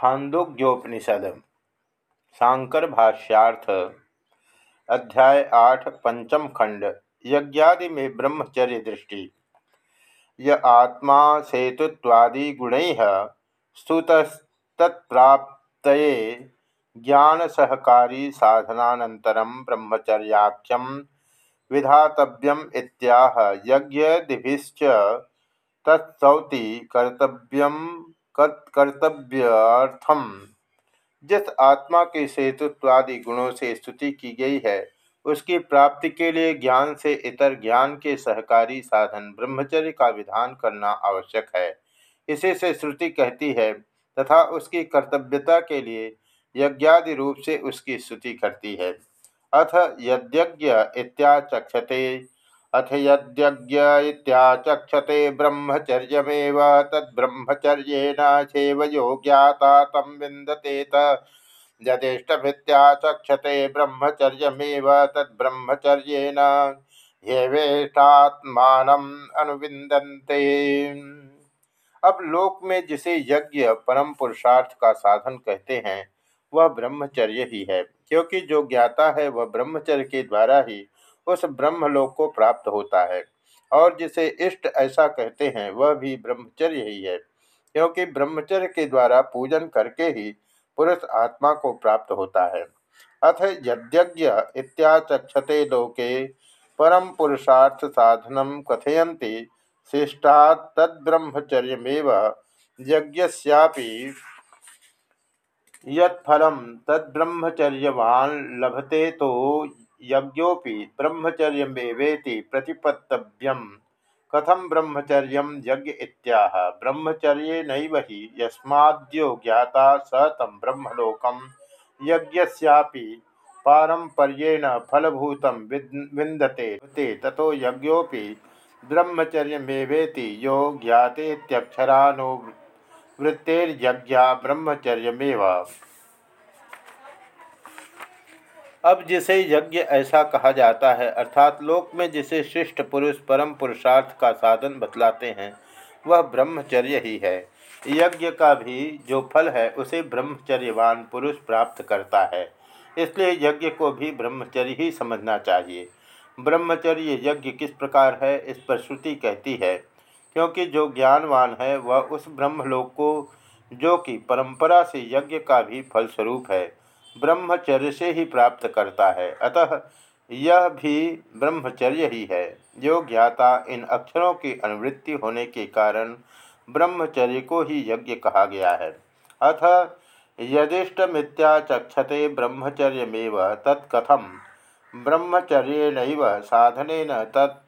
छांदोग्योपनिषद शांकर भाष्यार्थ, अध्याय आठ, पंचम खंड, यज्ञादि में ब्रह्मचर्य दृष्टि। य आत्मा सेतुत्वादि गुण स्तुतस्तत्प्राप्त ज्ञान सहकारी साधनानंतरम ब्रह्मचर्याख्यम विधातव्यम इत्याह यज्ञदिभिश्च तत्सौति कर्तव्यम कर्तव्यार्थम। जिस आत्मा के सेतुत्वादि गुणों से स्तुति की गई है, उसकी प्राप्ति के लिए ज्ञान से इतर ज्ञान के सहकारी साधन ब्रह्मचर्य का विधान करना आवश्यक है। इसी से श्रुति कहती है, तथा उसकी कर्तव्यता के लिए यज्ञादि रूप से उसकी स्तुति करती है। अथ यद्यज्ञ इत्याचक्षते। अथ यद्यज्ञ ब्रह्मचर्यमेव, तद्ब्रह्मचर्येण चैव यो ज्ञाता तं विन्दतेत यदिष्टमित्याचक्षते ब्रह्मचर्यमेव, तद्ब्रह्मचर्येण ह्यवेष्टात्मानम् अनुविन्दन्ते। अब लोक में जिसे यज्ञ परम पुरुषार्थ का साधन कहते हैं, वह ब्रह्मचर्य ही है, क्योंकि जो ज्ञाता है, वह ब्रह्मचर्य के द्वारा ही उस ब्रह्मलोक को प्राप्त होता है। और जिसे इष्ट ऐसा कहते हैं, वह भी ब्रह्मचर्य ही है। क्योंकि ब्रह्मचर्य के द्वारा पूजन करके ही पुरुष आत्मा को प्राप्त होता है। अथ यद्यज्ञ इत्याचक्षते लोके परम पुरुषार्थ साधनम कथयन्ति शिष्टा तद्ब्रह्मचर्यमेव यज्ञस्यापि यत्फलम तद्ब्रह्मचर्यवान लभते तो यज्ञोपि ब्रह्मचर्यमेवेति प्रतिपत्तव्यम। कथम ब्रह्मचर्य यज्ञ इत्याह? ब्रह्मचर्य नैव यस्माद्यो ज्ञाता स तम ब्रह्मलोकम यज्ञस्यापि पारंपर्येण फलभूत विंदते ते ततो यज्ञोपि ब्रह्मचर्यमेवेति यो ज्ञातेत्यक्षरानुवृत्तेर्यज्ञा ब्रह्मचर्यमेव। अब जिसे यज्ञ ऐसा कहा जाता है, अर्थात लोक में जिसे शिष्ट पुरुष परम पुरुषार्थ का साधन बतलाते हैं, वह ब्रह्मचर्य ही है। यज्ञ का भी जो फल है, उसे ब्रह्मचर्यवान पुरुष प्राप्त करता है। इसलिए यज्ञ को भी ब्रह्मचर्य ही समझना चाहिए। ब्रह्मचर्य यज्ञ किस प्रकार है, इस पर श्रुति कहती है, क्योंकि जो ज्ञानवान है, वह उस ब्रह्मलोक को, जो कि परंपरा से यज्ञ का भी फलस्वरूप है ब्रह्मचर्य से ही प्राप्त करता है। अतः यह भी ब्रह्मचर्य ही है। जो ज्ञाता इन अक्षरों की अनुवृत्ति होने के कारण ब्रह्मचर्य को ही यज्ञ कहा गया है। अथ यदिष्ट यदिष्टमित्याचक्षते ब्रह्मचर्यमेव तत्कथम। ब्रह्मचर्य साधन तत्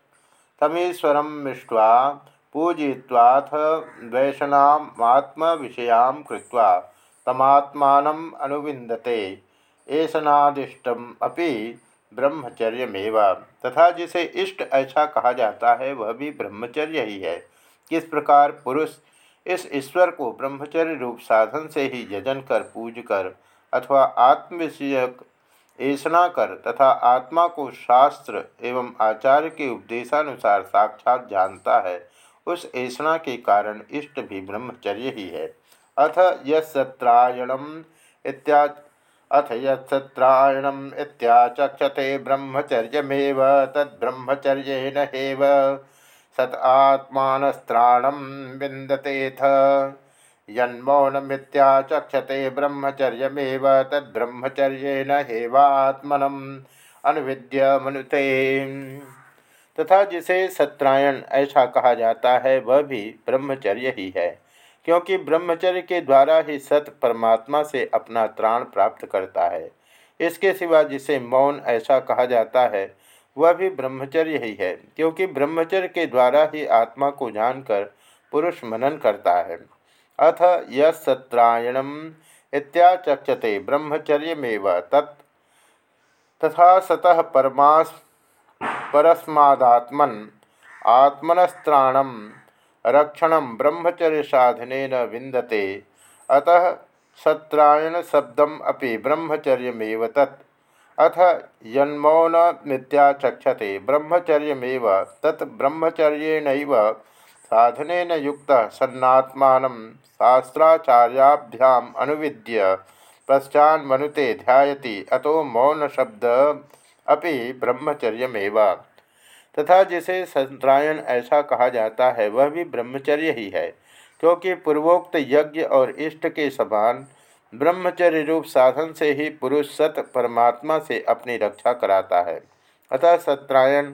तमीश्वर मिष्ट्वा पूजय्वाथ वैषणात्म विषया कृत्वा तमात्मान अनुविंदते ऐसनादिष्टम अपि ब्रह्मचर्यमेव। तथा जिसे इष्ट ऐसा कहा जाता है, वह भी ब्रह्मचर्य ही है। किस प्रकार पुरुष इस ईश्वर को ब्रह्मचर्य रूप साधन से ही यजन कर, पूज कर, अथवा आत्मविषयक ऐसना कर, तथा आत्मा को शास्त्र एवं आचार्य के उपदेशानुसार साक्षात जानता है, उस ऐसना के कारण इष्ट भी ब्रह्मचर्य ही है। अथ यत्रायणम इत्या अथ यत्रायणम इत्याचक्षते ब्रह्मचर्यमेव तद्ब्रह्मचर्येण हेव। सत आत्मानस्त्राणम विन्दतेथ यन्मौनमित्याचक्षते ब्रह्मचर्यमेव तद्ब्रह्मचर्येण हेवात्मनम अनुविद्य मनुते। तथा जिसे सत्रायण ऐसा कहा जाता है, वह भी ब्रह्मचर्य ही है। क्योंकि ब्रह्मचर्य के द्वारा ही सत परमात्मा से अपना त्राण प्राप्त करता है। इसके सिवा जिसे मौन ऐसा कहा जाता है, वह भी ब्रह्मचर्य ही है, क्योंकि ब्रह्मचर्य के द्वारा ही आत्मा को जानकर पुरुष मनन करता है। अथ यत्रायणम इत्याचक्षते ब्रह्मचर्यमेव तत् तथा सतः परमास परस्मादात्मन आत्मनस्त्राणम रक्षण ब्रह्मचर्य साधन विंदते अतः सत्रायण शब्दम अपि ब्रह्मचर्यमेव तत्। अथ यन्मौनमित्याचक्षते ब्रह्मचर्यमेव तत् ब्रह्मचर्येण साधन युक्त सन्नात्मा शास्त्राचार्याभ्याम अनुविद्य पश्चान्मनुते ध्यायति अतो मौन शब्द अपि ब्रह्मचर्यमेव। तथा जिसे संतरायण ऐसा कहा जाता है, वह भी ब्रह्मचर्य ही है, क्योंकि पूर्वोक्त यज्ञ और इष्ट के समान ब्रह्मचर्य रूप साधन से ही पुरुष सत परमात्मा से अपनी रक्षा कराता है। अतः सत्रायण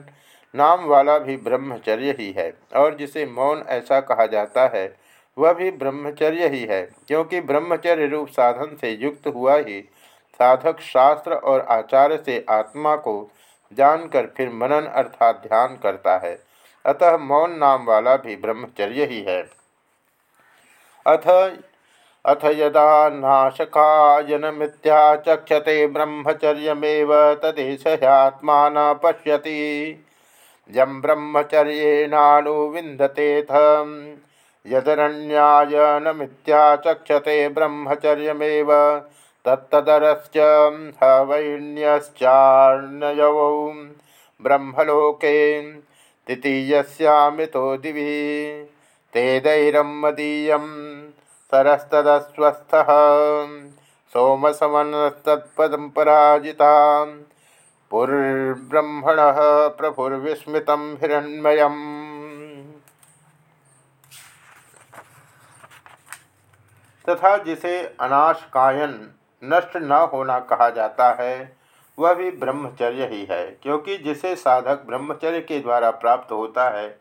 नाम वाला भी ब्रह्मचर्य ही है, और जिसे मौन ऐसा कहा जाता है, वह भी ब्रह्मचर्य ही है, क्योंकि ब्रह्मचर्य रूप साधन से युक्त हुआ ही साधक शास्त्र और आचार्य से आत्मा को जानकर फिर मनन अर्थात ध्यान करता है। अतः मौन नाम वाला भी ब्रह्मचर्य ही है। अथ अथ यदा नाशकायनमिथ्याचक्षते ब्रह्मचर्यमेव तदेशयात्मा न पश्यति। यं ब्रह्मचर्येणानुविन्दतेऽथ यदरण्यायनमिथ्याचक्षते ब्रह्मचर्यमेव तत्तदरश्च हवैन्यश्चार्णयवौ ब्रह्मलोके तृतीयस्यामितो दिवि। तेदैरं मदीयं सरस्तदस्वस्थः। सोमसमनस्तत्पदं पराजिता। पुर्ब्रह्मणः प्रभुर्विस्मृतं हिरण्मयम्। तथा जिसे अनाशकायन नष्ट न होना कहा जाता है, वह भी ब्रह्मचर्य ही है, क्योंकि जिसे साधक ब्रह्मचर्य के द्वारा प्राप्त होता है,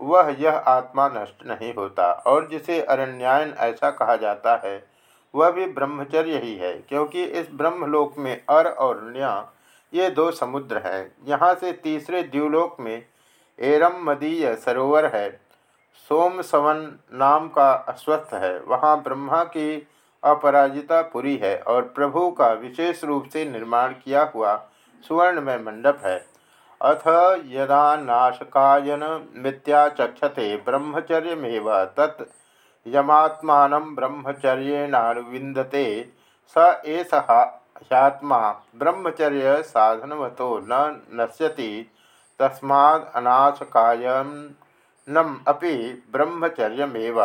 वह यह आत्मा नष्ट नहीं होता, और जिसे अरण्यायन ऐसा कहा जाता है, वह भी ब्रह्मचर्य ही है, क्योंकि इस ब्रह्मलोक में अर और न्या ये दो समुद्र हैं। यहाँ से तीसरे द्यूलोक में एरम मदीय सरोवर है सोम सवन नाम का अस्वस्थ है। वहाँ ब्रह्मा की अपराजिता पुरी है और प्रभु का विशेष रूप से निर्माण किया हुआ सुवर्ण में मंडप है। अथ यदा नाशकायन मिथ्याचक्षते ब्रह्मचर्यमेव तत् यमात्मान ब्रह्मचर्येणानुविंदते स एष ह्यात्मा ब्रह्मचर्य साधनवतो न नश्यति तस्मादनाशकायनम अपि ब्रह्मचर्यमेव।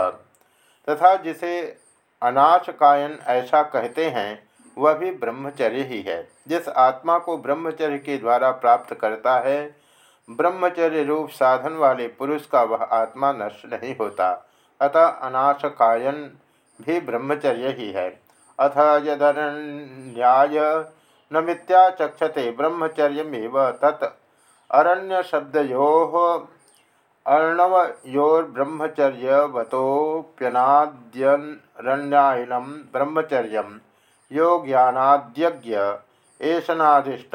तथा जिसे अनाशकायन ऐसा कहते हैं, वह भी ब्रह्मचर्य ही है। जिस आत्मा को ब्रह्मचर्य के द्वारा प्राप्त करता है, ब्रह्मचर्य रूप साधन वाले पुरुष का वह आत्मा नष्ट नहीं होता। अतः अनाशकायन भी ब्रह्मचर्य ही है। अथ यदरण्याय न मिथ्याचक्षते ब्रह्मचर्यमेव तत्। अरण्य शब्दयो अर्णवयोर्ब्रह्मचर्यवतोप्यनाद्यरण्यायनम ब्रह्मचर्य यो ज्ञानाद्यज्ञ एषनादिष्ट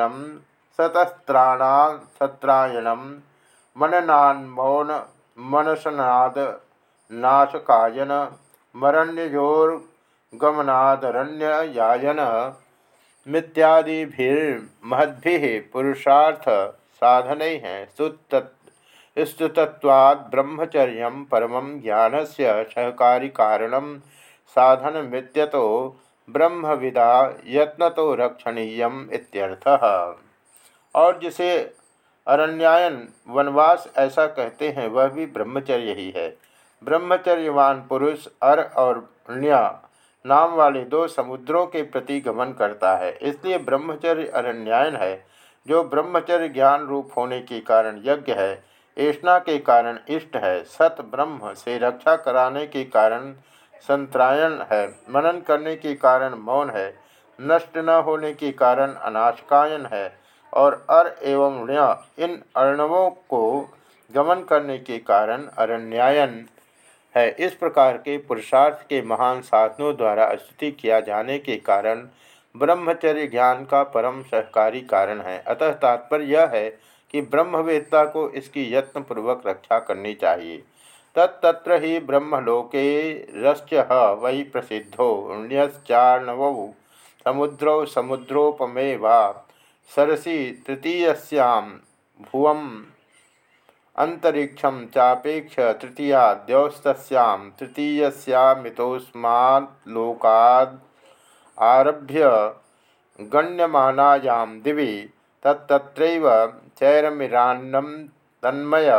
सतस्त्राणा सत्रायणम मननान्मौन मनसनाद नाशकायन मरण्योर्गमनादरण्यायन मित्यादिभिर्महद्भिः पुरुषार्थ साधन हैं स्तुतत्वाद ब्रह्मचर्य परम ज्ञान से सहकारी कारण साधन मित्यतो ब्रह्मविदा यत्न तो रक्षणीय और जिसे अरण्यायन वनवास ऐसा कहते हैं, वह भी ब्रह्मचर्य ही है। ब्रह्मचर्यवान पुरुष, अर और ण्या नाम वाले दो समुद्रों के प्रति गमन करता है। इसलिए ब्रह्मचर्य अरण्यायन है, जो ब्रह्मचर्य ज्ञान रूप होने के कारण यज्ञ है। ऐष्णा के कारण इष्ट है, सत ब्रह्म से रक्षा कराने के कारण संत्रायण है, मनन करने के कारण मौन है, नष्ट न होने के कारण अनाशकायन है और अर एवं ऋण इन अर्णवों को गमन करने के कारण अरण्यायन है। इस प्रकार के पुरुषार्थ के महान साधनों द्वारा स्तुति किया जाने के कारण ब्रह्मचर्य ज्ञान का परम सहकारी कारण है। अतः तात्पर्य यह है कि ब्रह्मवेत्ता को इसकी यत्नपूर्वक रक्षा करनी चाहिए। तत्त्र ही ब्रह्मलोके रश्च वै प्रसिद्धो ण्यश्चाणवौ समुद्रौ समुद्रोपमे वा सरसी तृतीयस्यां भुवम् अंतरिक्षम चापेक्ष तृतीया द्यौस्तस्यां तृतीयस्यामितोस्माल्लोकाद् आरभ्य गण्यमानायां दिवि तत्तत्रैव चैरमिरान्नं तन्मय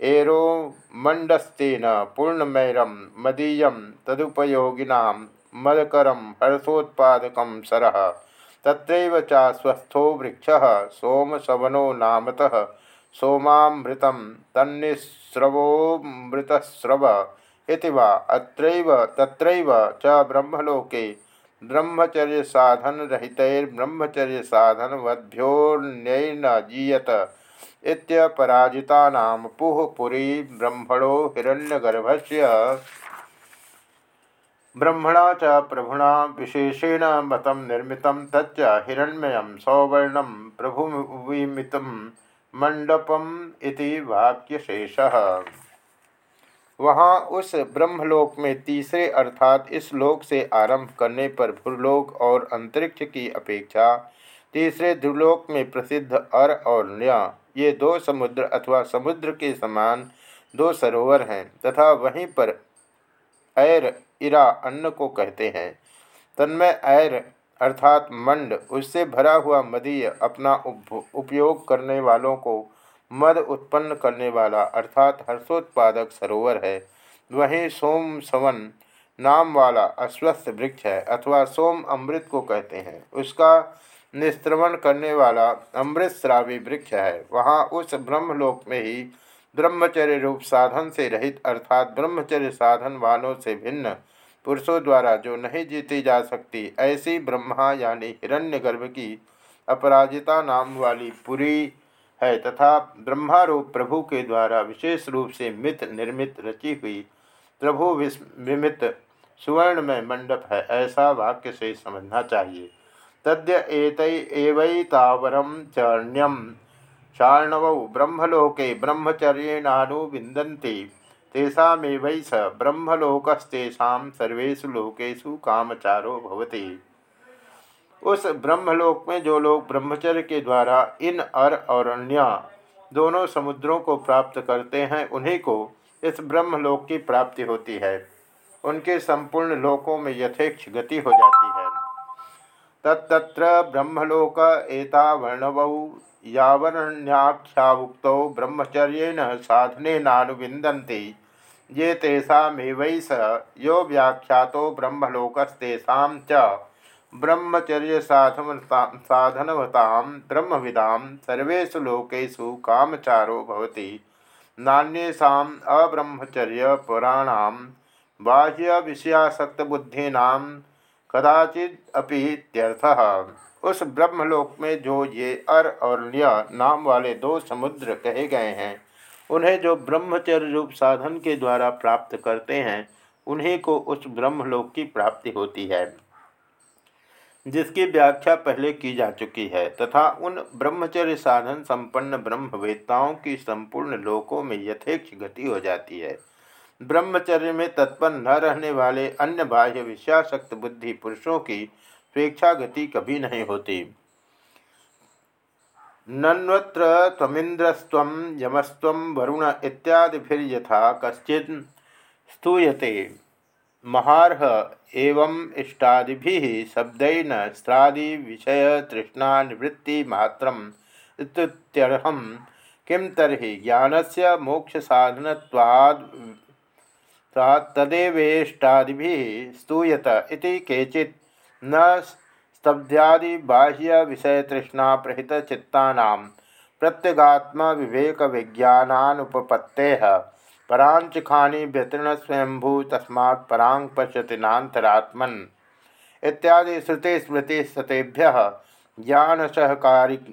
एरो मंडस्तेन पूर्णमैरम मदीय तदुपयोगिना मदकरम हर्षोत्पादक सरह तत्रैव चा स्वस्थो वृक्ष, सोमसवनो नामतः सोमामृत तन्निस्रवोमृतस्रव इति वा। अत्रैव, तत्रैव च ब्रह्मलोके ब्रह्मचर्य साधन रहितैर्ब्रह्मचर्य साधन वद्भ्योन्यैर्न जीयत इत्यपराजितानां पुः पुरी ब्रह्मणो ब्रह्मणा च प्रभुना विशेषेण मतं निर्मितं तच्च हिरण्मयं सौवर्णं प्रभुमिमितं मंडपम इति वाक्यशेषः। वहाँ उस ब्रह्मलोक में तीसरे अर्थात इस लोक से आरंभ करने पर भूलोक और अंतरिक्ष की अपेक्षा तीसरे ध्रुलोक में प्रसिद्ध अर और न्या ये दो समुद्र अथवा समुद्र के समान दो सरोवर हैं तथा वहीं पर ऐर, इरा, अन्न को कहते हैं। तन्मय ऐर अर्थात मंड, उससे भरा हुआ मदीय अपना उपयोग करने वालों को मद उत्पन्न करने वाला अर्थात हर्षोत्पादक सरोवर है। वहीं सोम सवन नाम वाला अस्वस्थ वृक्ष है अथवा सोम अमृत को कहते हैं। उसका निस्त्रवण करने वाला अमृत श्रावी वृक्ष है। वहाँ उस ब्रह्मलोक में ही ब्रह्मचर्य रूप साधन से रहित अर्थात ब्रह्मचर्य साधन वालों से भिन्न पुरुषों द्वारा जो नहीं जीती जा सकती, ऐसी ब्रह्मा यानी हिरण्यगर्भ की अपराजिता नाम वाली पुरी है तथा ब्रह्मारूप प्रभु के द्वारा विशेष रूप से मित निर्मित रची हुई प्रभु विमित सुवर्ण में मंडप है, ऐसा वाक्य से समझना चाहिए। तद्य एवैतावरम चरण्यम चाणव ब्रह्मलोके ब्रह्मचर्येणानुविंदन्ति तेषामेवै स ब्रह्मलोकस्तेषा सर्वेषु लोकेषु कामचारो भवति। उस ब्रह्मलोक में जो लोग ब्रह्मचर्य के द्वारा इन अर और अन्य दोनों समुद्रों को प्राप्त करते हैं, उन्हीं को इस ब्रह्मलोक की प्राप्ति होती है। उनके संपूर्ण लोकों में यथेक्ष गति हो जाती है। तत्र ब्रह्मलोक एता वर्णव यावरण्याख्याउक्त ब्रह्मचर्य साधनेनानुविंदन्ति ये तेषामेवै स यो व्याख्या ब्रह्मलोकस्तेषां च ब्रह्मचर्य साधनवता ब्रह्म विदा सर्वेषु लोकेषु कामचारो भवति। नान्येषाम् अब्रह्मचर्यपराणां बाह्यविषयासक्तबुद्धीनां कदाचिदपीत्यर्थः उस ब्रह्मलोक में जो ये अर और ल्य नाम वाले दो समुद्र कहे गए हैं, उन्हें जो ब्रह्मचर्य रूप साधन के द्वारा प्राप्त करते हैं, उन्हीं को उस ब्रह्मलोक की प्राप्ति होती है। जिसकी व्याख्या पहले की जा चुकी है, तथा उन ब्रह्मचर्य साधन संपन्न ब्रह्मवेत्ताओं की संपूर्ण लोकों में यथेक्ष गति हो जाती है। ब्रह्मचर्य में तत्पर न रहने वाले अन्य बाह्य विषयाशक्त बुद्धि पुरुषों की स्वेच्छा गति कभी नहीं होती। नन्वत्र तमिंद्रस्व यमस्व वरुण इत्यादि फिर यथा कश्चि स्तूयते। महारह एवं इष्टादि शब्देन स्त्रादि विषय तृष्णा निवृत्ति इत्यर्हम किम तरी ज्ञान से मोक्ष साधनवाद तदेवेष्टादि स्तूयत केचित् न स्तब्ध्यादि बाह्य विषय तृष्णा प्रहित चित्ता प्रत्यगात्म विवेक विज्ञानुपत्ते परांचिखानी व्यतीर्ण स्वयंभू तस्मा परांग पश्यति इत्यादि श्रुति स्मृति सतेभ्य ज्ञान सहकारिकाणाम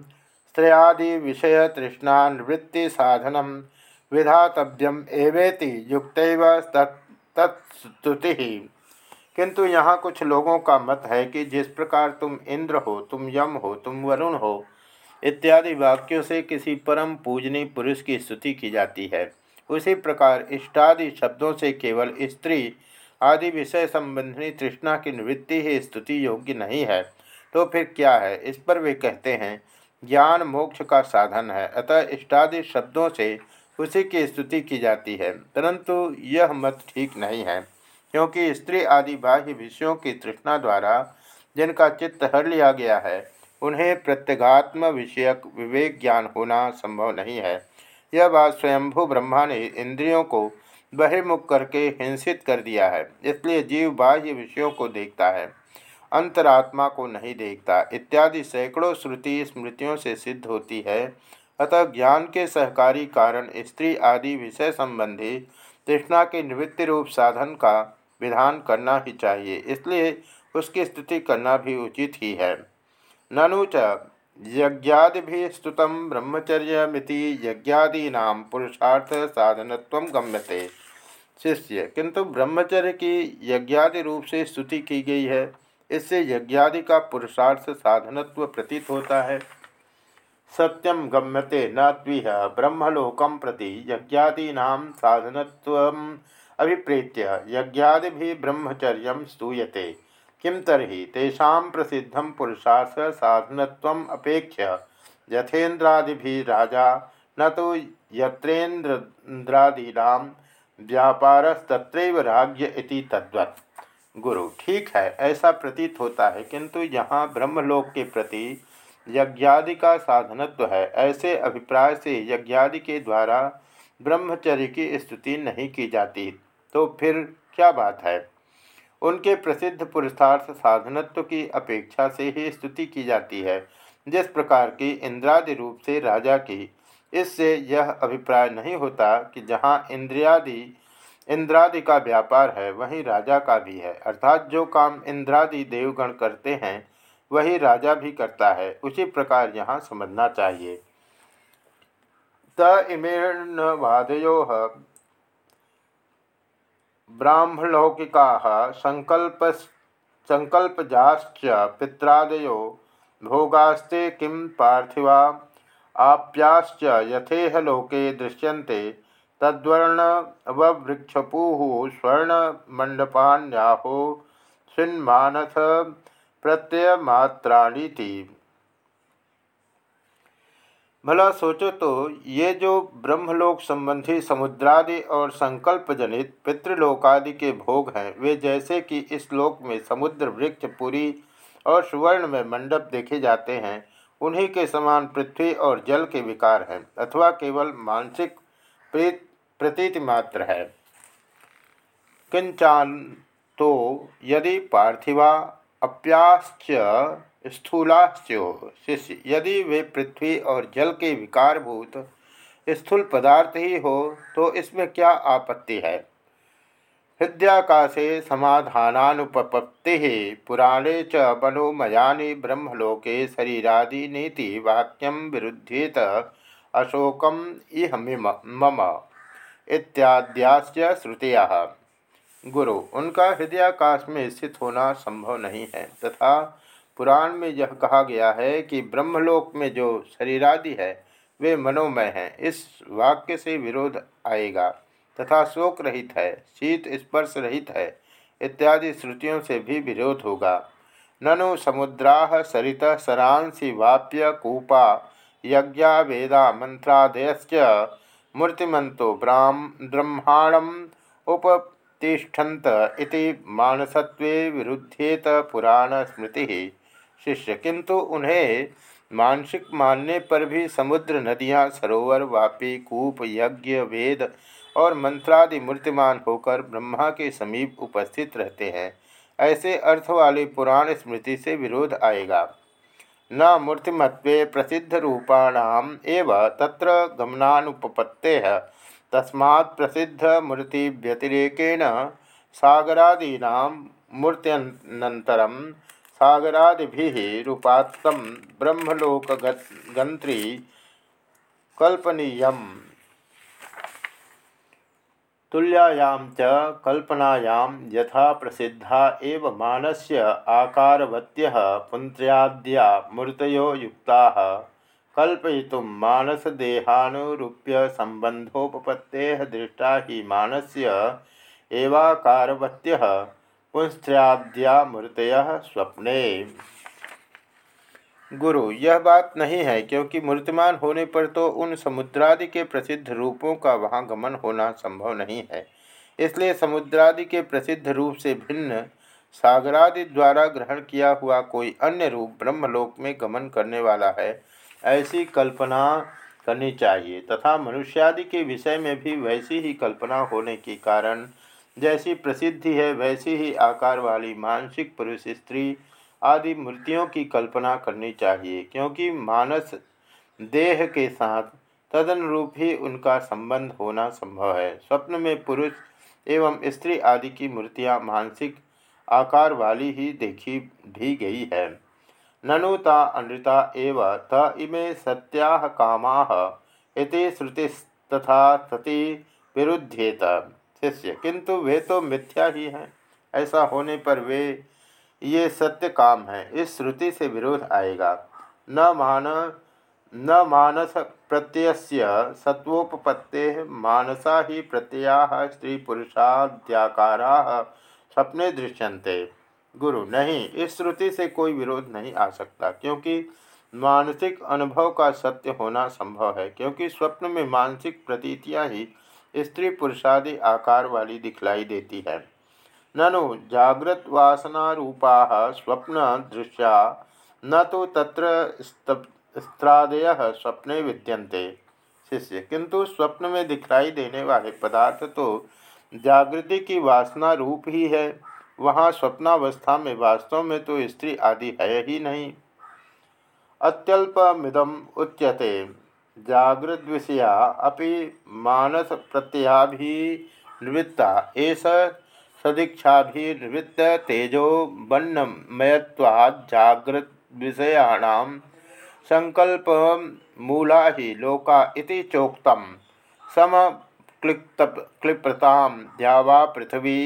स्त्रयादि विषय तृष्णा निवृत्ति साधन विधातव्यम एवेति युक्त तत्स्तुति। किंतु यहाँ कुछ लोगों का मत है कि जिस प्रकार तुम इंद्र हो, तुम यम हो, तुम वरुण हो इत्यादि वाक्यों से किसी परम पूजनीय पुरुष की स्तुति की जाती है। उसी प्रकार इष्टादि शब्दों से केवल स्त्री आदि विषय संबंधी तृष्णा की निवृत्ति ही स्तुति योग्य नहीं है। तो फिर क्या है? इस पर वे कहते हैं, ज्ञान मोक्ष का साधन है। अतः इष्टादि शब्दों से उसी की स्तुति की जाती है। परंतु यह मत ठीक नहीं है, क्योंकि स्त्री आदि बाह्य विषयों की तृष्णा द्वारा जिनका चित्त हर लिया गया है उन्हें प्रत्यगात्म विषयक विवेक ज्ञान होना संभव नहीं है। यह बात स्वयंभू ब्रह्मा ने इंद्रियों को बहिर्मुख करके हिंसित कर दिया है, इसलिए जीव बाह्य विषयों को देखता है, अंतरात्मा को नहीं देखता। इत्यादि सैकड़ों श्रुति स्मृतियों से सिद्ध होती है। अतः ज्ञान के सहकारी कारण स्त्री आदि विषय संबंधी तृष्णा के निवृत्ति रूप साधन का विधान करना ही चाहिए, इसलिए उसकी स्तुति करना भी उचित ही है। ननु च यज्ञादि स्तुत ब्रह्मचर्यमिति यज्ञादीना पुरुषार्थ साधनत्व गम्यते। शिष्य किंतु ब्रह्मचर्य की यज्ञादि रूप से स्तुति की गई है, इससे यज्ञादि का पुरुषार्थ साधनत्व प्रतीत होता है। सत्यम गम्यते न त्विह ब्रह्मलोकम प्रति यज्ञादीना साधनत्व अभिप्रेत्य यज्ञादि ब्रह्मचर्य स्तूयते। किम तरी तेषा प्रसिद्ध पुरुषार्थ साधनत्व अपेक्ष्य। यथेन्द्रादि राजा न तो यत्रेन्द्रादीना व्यापारस्तत्रैव राज्य इति तद्वत्। गुरु, ठीक है, ऐसा प्रतीत होता है, किंतु यहाँ ब्रह्मलोक के प्रति यज्ञादि का साधनत्व है। ऐसे अभिप्राय से यज्ञादि के द्वारा ब्रह्मचर्य की स्तुति नहीं की जाती। तो फिर क्या बात है? उनके प्रसिद्ध पुरुषार्थ साधनत्व की अपेक्षा से ही स्तुति की जाती है, जिस प्रकार की इंद्रादि रूप से राजा की। इससे यह अभिप्राय नहीं होता कि जहाँ इंद्रियादि, इंद्रादि का व्यापार है, वहीं राजा का भी है। अर्थात जो काम इंद्रादि देवगण करते हैं, वही राजा भी करता है। उसी प्रकार यहाँ समझना चाहिए। त इमेण वादयो ब्राह्मणलौकिका संकल्प संकल्पजाश्च पित्रादयो, भोगास्ते किं पार्थिवा? आप्याश्च यथेह लोके दृश्यन्ते तद्वर्ण अववृक्षपूः स्वर्णमण्डपान्याहो शिन्मानथ प्रत्ययमात्राणीति। भला सोचो तो ये जो ब्रह्मलोक संबंधी समुद्रादि और संकल्प जनित पितृलोकादि के भोग हैं, वे जैसे कि इस लोक में समुद्र, वृक्ष, पुरी और सुवर्ण में मंडप देखे जाते हैं, उन्हीं के समान पृथ्वी और जल के विकार हैं, अथवा केवल मानसिक प्रतीति मात्र है। किंचान तो यदि पार्थिवा अप्याश्च स्थूलाश्चो शिष्य यदि वे पृथ्वी और जल के विकारभूत स्थूल पदार्थ ही हो तो इसमें क्या आपत्ति है? हृदयाकाशे समाधानानुपपत्ति पुराणे च मनोमयानि ब्रह्मलोके शरीरादीनीति वाक्यम विरुद्धेत अशोकम इह मम इत्याद्याश्च श्रुतिया। गुरु, उनका हृदयाकाश में स्थित होना संभव नहीं है, तथा पुराण में यह कहा गया है कि ब्रह्मलोक में जो शरीरादि है, वे मनोमय हैं। इस वाक्य से विरोध आएगा तथा शोक रहित है, शीत स्पर्श रहित है, इत्यादि श्रुतियों से भी विरोध होगा। ननु समुद्रा सरित सरांसी वाप्य कूपा यज्ञा वेदा मंत्रादय मूर्तिमंतो ब्रह्मांडम उप तिष्ठन्त इति मानसत्वे विरुद्धेत पुराण स्मृति शिष्य, किंतु उन्हें मानसिक मानने पर भी समुद्र, नदियाँ, सरोवर, वापी, कूप, यज्ञ, वेद और मंत्रादि मूर्तिमान होकर ब्रह्मा के समीप उपस्थित रहते हैं। ऐसे अर्थ वाले पुराण स्मृति से विरोध आएगा। न मूर्तिमत्व प्रसिद्ध रूपाणाम एव तत्र गमनानुपपत्ते तस्मा प्रसिद्ध मूर्ति व्यतिरेकेण सागरादीना मूर्त्यनन्तरं सागरादिभिः रूपात्तं ब्रह्मलोकगन्त्री कल्पनीय तुल्यायां च कल्पनायां यथा प्रसिद्धा एव मानस्य आकारवत्यः पुन्त्र्याद्या मूर्तयो युक्ताः। कल्पयितुं मानसदेहानुरूप्य संबंधोपत्ते दृष्टा ही मानस्य एवाकारवत्य। पुंस्त्र्याद्या मूर्त स्वप्ने। गुरु, यह बात नहीं है, क्योंकि मूर्तिमान होने पर तो उन समुद्रादि के प्रसिद्ध रूपों का वहाँ गमन होना संभव नहीं है। इसलिए समुद्रादि के प्रसिद्ध रूप से भिन्न सागरादि द्वारा ग्रहण किया हुआ कोई अन्य रूप ब्रह्मलोक में गमन करने वाला है, ऐसी कल्पना करनी चाहिए। तथा मनुष्यादि के विषय में भी वैसी ही कल्पना होने के कारण जैसी प्रसिद्धि है, वैसी ही आकार वाली मानसिक पुरुष, स्त्री आदि मूर्तियों की कल्पना करनी चाहिए, क्योंकि मानस देह के साथ तदनुरूप ही उनका संबंध होना संभव है। स्वप्न में पुरुष एवं स्त्री आदि की मूर्तियाँ मानसिक आकार वाली ही देखी भी गई है। ननु ता अनृता एव त इमे सत्या कामा इति श्रुतिस्तथा सती विरुद्धेत शिष्य, किंतु वे तो मिथ्या ही हैं। ऐसा होने पर वे, ये सत्य काम है, इस श्रुति से विरोध आएगा। न मान, न मानस प्रत्यय सत्वोपत्ते मानसा ही प्रत्यया स्त्री पुरुषाद्याकारा स्वप्ने दृश्यन्ते। गुरु, नहीं, इस श्रुति से कोई विरोध नहीं आ सकता, क्योंकि मानसिक अनुभव का सत्य होना संभव है, क्योंकि स्वप्न में मानसिक प्रतीतियाँ ही स्त्री पुरुषादि आकार वाली दिखलाई देती है। ननु जागृत वासना रूपा स्वप्न दृश्या, न तो तत्र स्त्रादय स्वप्ने विद्यन्ते। शिष्य, किंतु स्वप्न में दिखलाई देने वाले पदार्थ तो जागृति की वासना रूप ही है। वहाँ स्वप्नावस्था में वास्तव में तो स्त्री आदि है ही नहीं। अत्यल्पमिदम उच्यते। जागृत विषया अपि मानस प्रत्याभिनिवृत्ता एष सदीक्षाभिनिवृत्त तेजो बन्नमयत्वात् जागृत विषयाणाम संकल्प मूला ही लोका इति चोक्तम सम क्लिप्त क्लिप्रताम द्यावा पृथ्वी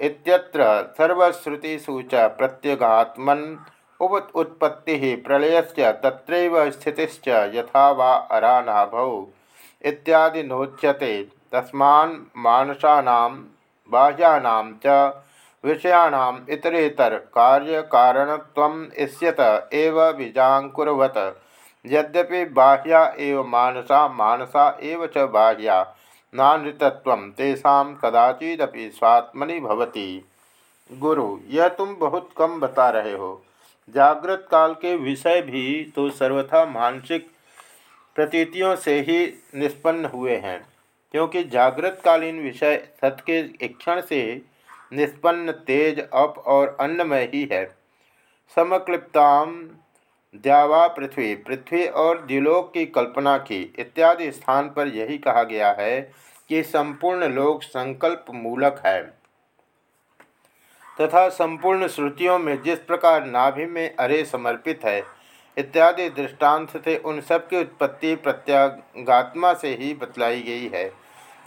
इत्यत्र सर्वश्रुतिषु च प्रत्यगात्मन् उत्पत्ति प्रलयस्य तत्रैव स्थितिश्च यथा वा अरानाभौ इत्यादि नोच्यते। तस्मान् मानसानां बाह्यानां च विषयाणाम् इतरेतर कार्यकारणत्वम् इष्यत एव बीजाङ्कुरवत्। यद्यपि बाह्या एव मानसा मानसा एव च बाह्या, नानृतत्व तेषा कदाचिदपि स्वात्मनि भवती। गुरु, यह तुम बहुत कम बता रहे हो। जागृत काल के विषय भी तो सर्वथा मानसिक प्रतीतियों से ही निष्पन्न हुए हैं, क्योंकि जागृतकालीन विषय सत के इक्षण से निष्पन्न, तेज, अप और अन्नमय ही है। समक्लिप्ताम द्यावा पृथ्वी पृथ्वी और द्विलोक की कल्पना की। इत्यादि स्थान पर यही कहा गया है कि संपूर्ण लोक संकल्प मूलक है। तथा संपूर्ण श्रुतियों में जिस प्रकार नाभि में अरे समर्पित है, इत्यादि दृष्टांत से उन सब की उत्पत्ति प्रत्यागात्मा से ही बतलाई गई है,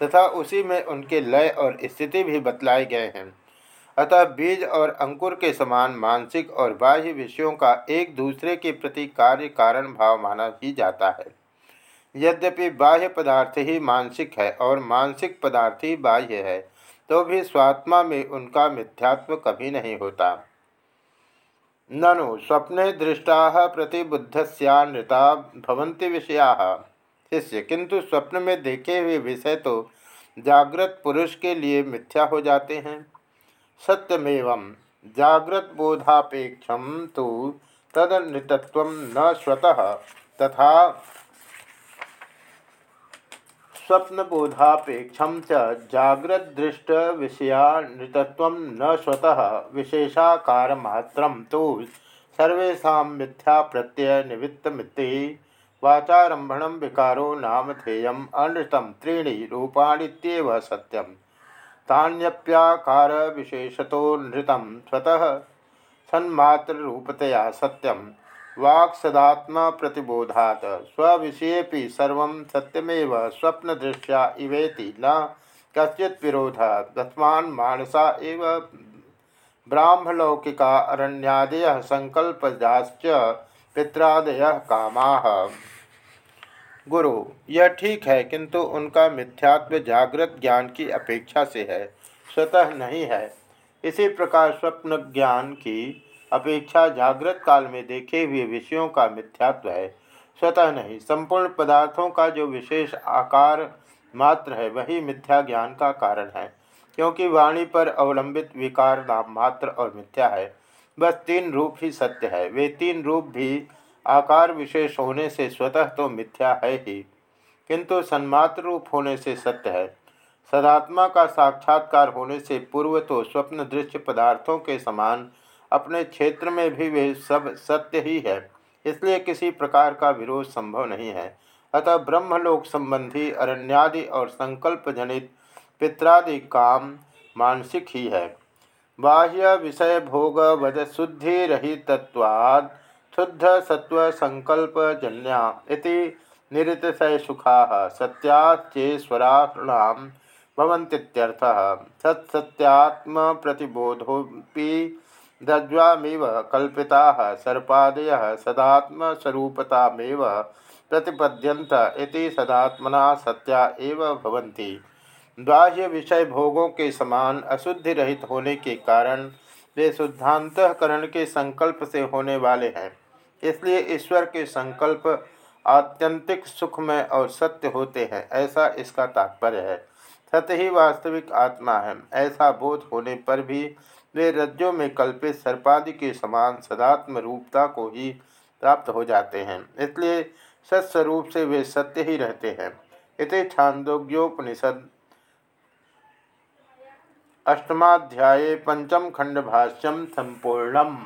तथा उसी में उनके लय और स्थिति भी बतलाए गए हैं। अतः बीज और अंकुर के समान मानसिक और बाह्य विषयों का एक दूसरे के प्रति कार्य कारण भाव माना ही जाता है। यद्यपि बाह्य पदार्थ ही मानसिक है और मानसिक पदार्थ ही बाह्य है तो भी स्वात्मा में उनका मिथ्यात्व कभी नहीं होता। ननु, स्वप्ने दृष्टा प्रतिबुद्धस्यानृता भवंती विषया। शिष्य, किंतु स्वप्न में देखे हुए विषय तो जागृत पुरुष के लिए मिथ्या हो जाते हैं। सत्यमेव जागृत बोधापेक्षम तो तदनृतत्व न स्वतः तथा स्वप्नबोधापेक्षम च जागृदृष्ट विषयानृतत्व न स्वतः विशेषाकार तो सर्वेशा मिथ्या प्रत्यय निमित्तमिति वाचारंभण विकारो नाम नामधेयम अनृतम त्रीणि रूपाणीव सत्यम। तान्यप्याकार विशेषतो नृतम स्वतः सन्मात्ररूपतया सत्यम। वाक्सदात्म प्रतिबोधात। स्विषये सर्व सत्यमेव स्वप्नदृश्या इवेति न कश्चित् विरोध तस्मान् मानसा एव ब्राह्मलौकिका अरण्यादय संकल्पजाश्च पित्रादय कामाः। गुरु, यह ठीक है, किंतु उनका मिथ्यात्व जागृत ज्ञान की अपेक्षा से है, स्वतः नहीं है। इसी प्रकार स्वप्न ज्ञान की अपेक्षा जागृत काल में देखे हुए विषयों का मिथ्यात्व है। स्वतः नहीं, संपूर्ण पदार्थों का जो विशेष आकार मात्र है, वही मिथ्या ज्ञान का कारण है, क्योंकि वाणी पर अवलंबित विकार नाम मात्र और मिथ्या है। बस तीन रूप ही सत्य है। वे तीन रूप भी आकार विशेष होने से स्वतः तो मिथ्या है ही, किंतु सन्मात्र रूप होने से सत्य है। सदात्मा का साक्षात्कार होने से पूर्व तो स्वप्न दृश्य पदार्थों के समान अपने क्षेत्र में भी वे सब सत्य ही है, इसलिए किसी प्रकार का विरोध संभव नहीं है। अतः ब्रह्मलोक संबंधी अरण्यादि और संकल्प जनित पित्रादि काम मानसिक ही है। बाह्य विषय भोग वद शुद्धि रहितत्वाद शुद्ध सत्व संकल्प जन्या इति निरतिशय सुखा सत्याचेश्वराणाम भवन्तीत्यर्थः सत्सत्यात्म प्रतिबोधोपि दज्वामिव कल्पिताः सर्पादयः सदात्मस्वरूपतामेव प्रतिपद्यन्त इति सदात्मना सत्या एव बाह्य विषय भोगों के समान अशुद्धि रहित होने के कारण वे शुद्धांतकरण के संकल्प से होने वाले हैं। इसलिए ईश्वर के संकल्प आत्यंतिक सुखमय और सत्य होते हैं, ऐसा इसका तात्पर्य है। सत्य ही वास्तविक आत्मा है, ऐसा बोध होने पर भी वे रज्जों में कल्पित सर्पादि के समान सदात्म रूपता को ही प्राप्त हो जाते हैं। इसलिए सत्स्वरूप से वे सत्य ही रहते हैं। इत छांदोग्योपनिषद। अष्टमाध्याय पंचम खंड भाष्यम संपूर्णम।